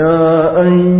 يا أيها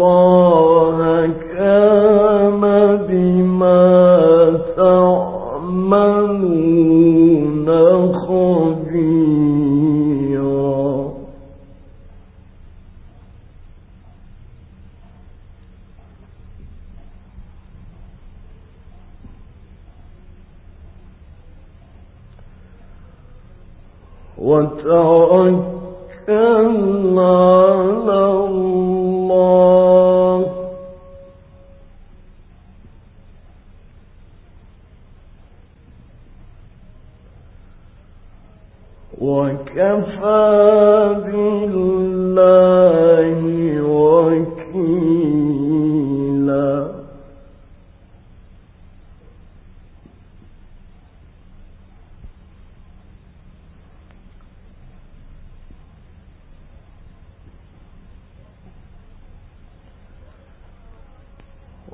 الله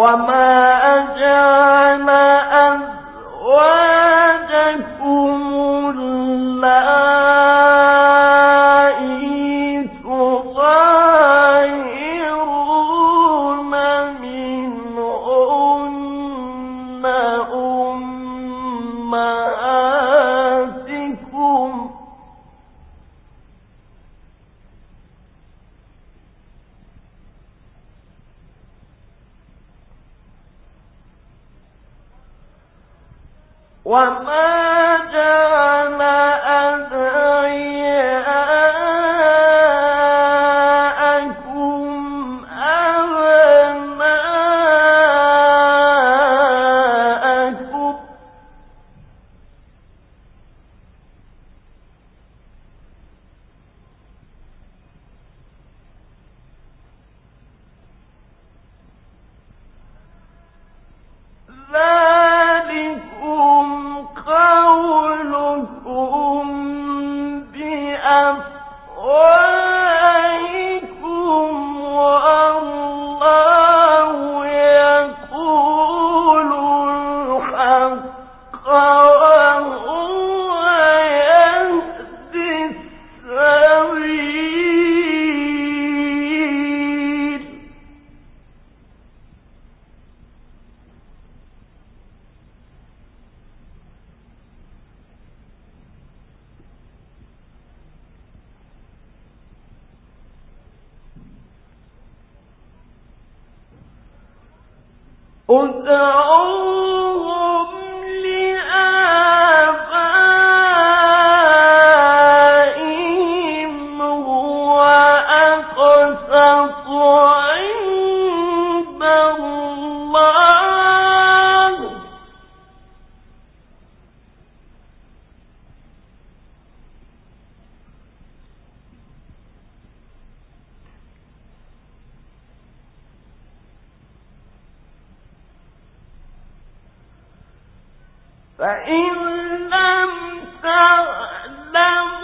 Wa ma وما جاء فإن لم تعلموا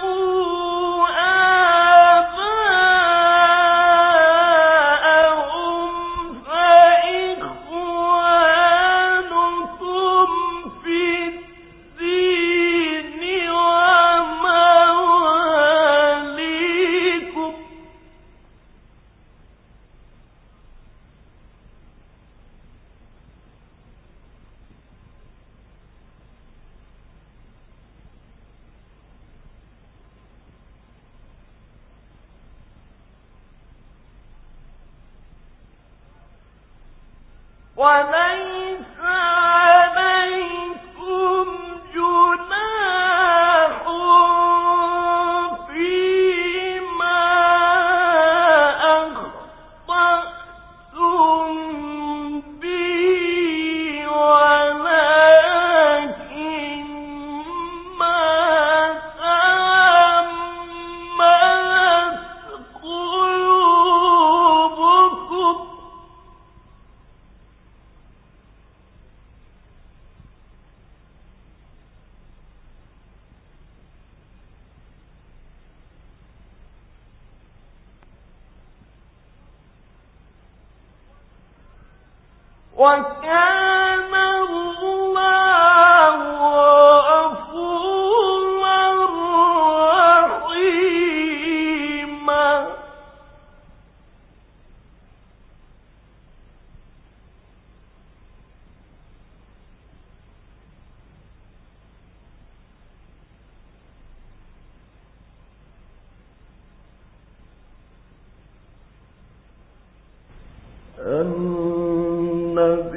النبي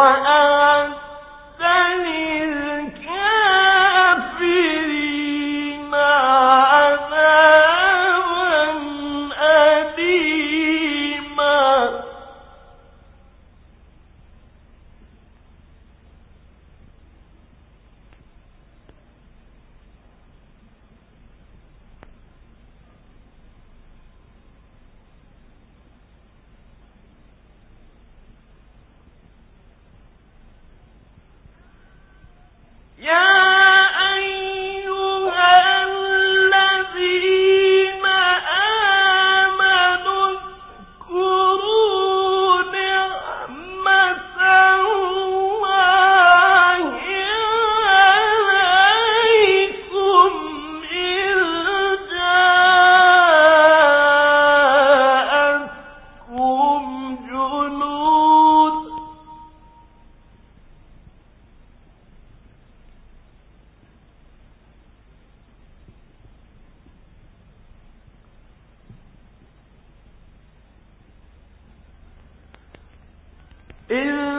وأن إن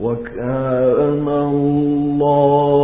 وكان الله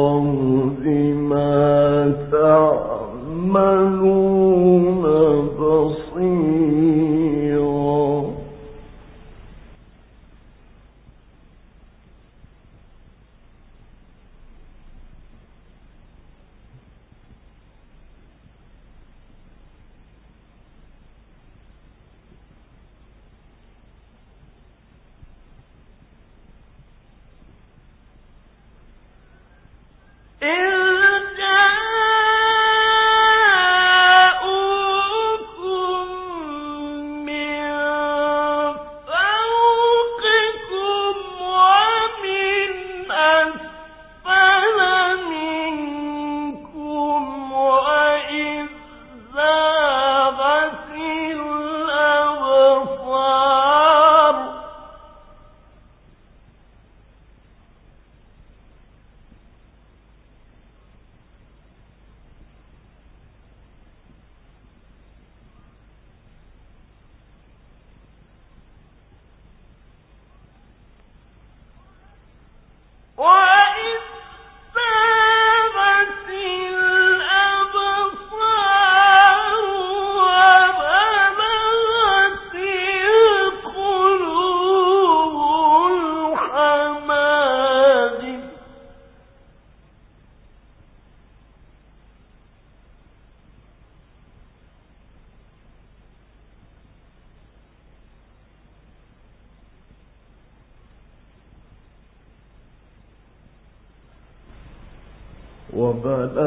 وإذ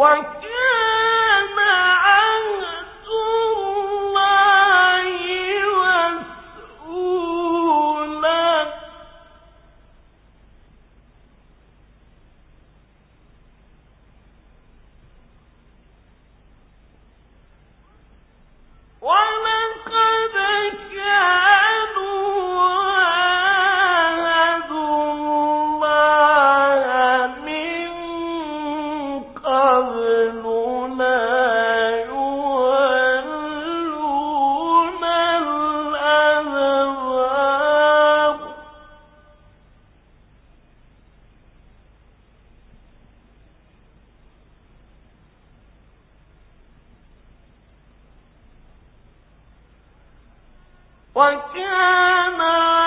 وَإِنَّ 我家呢？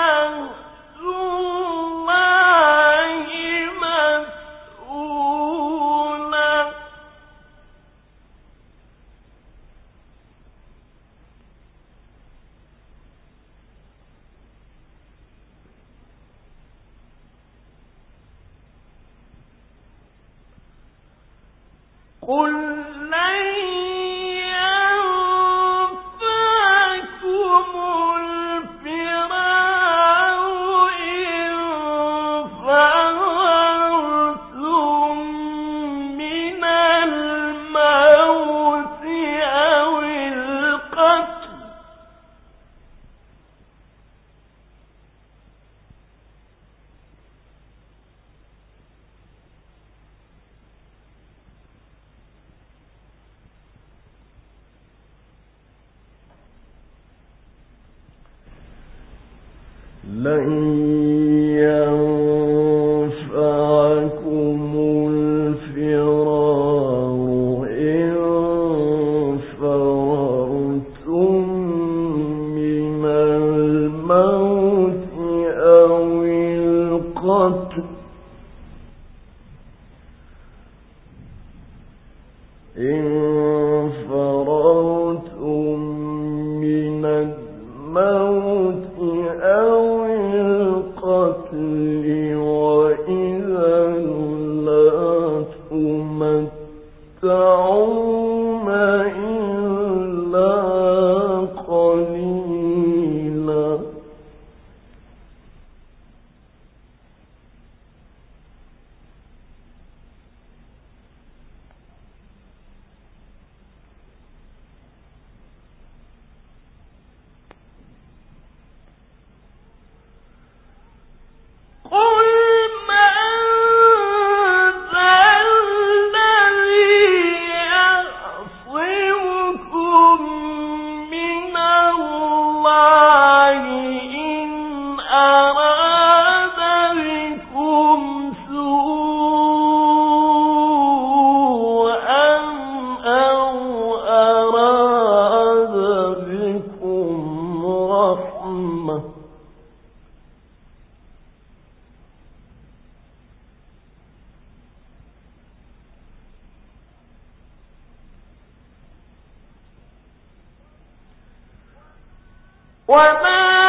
لئن وما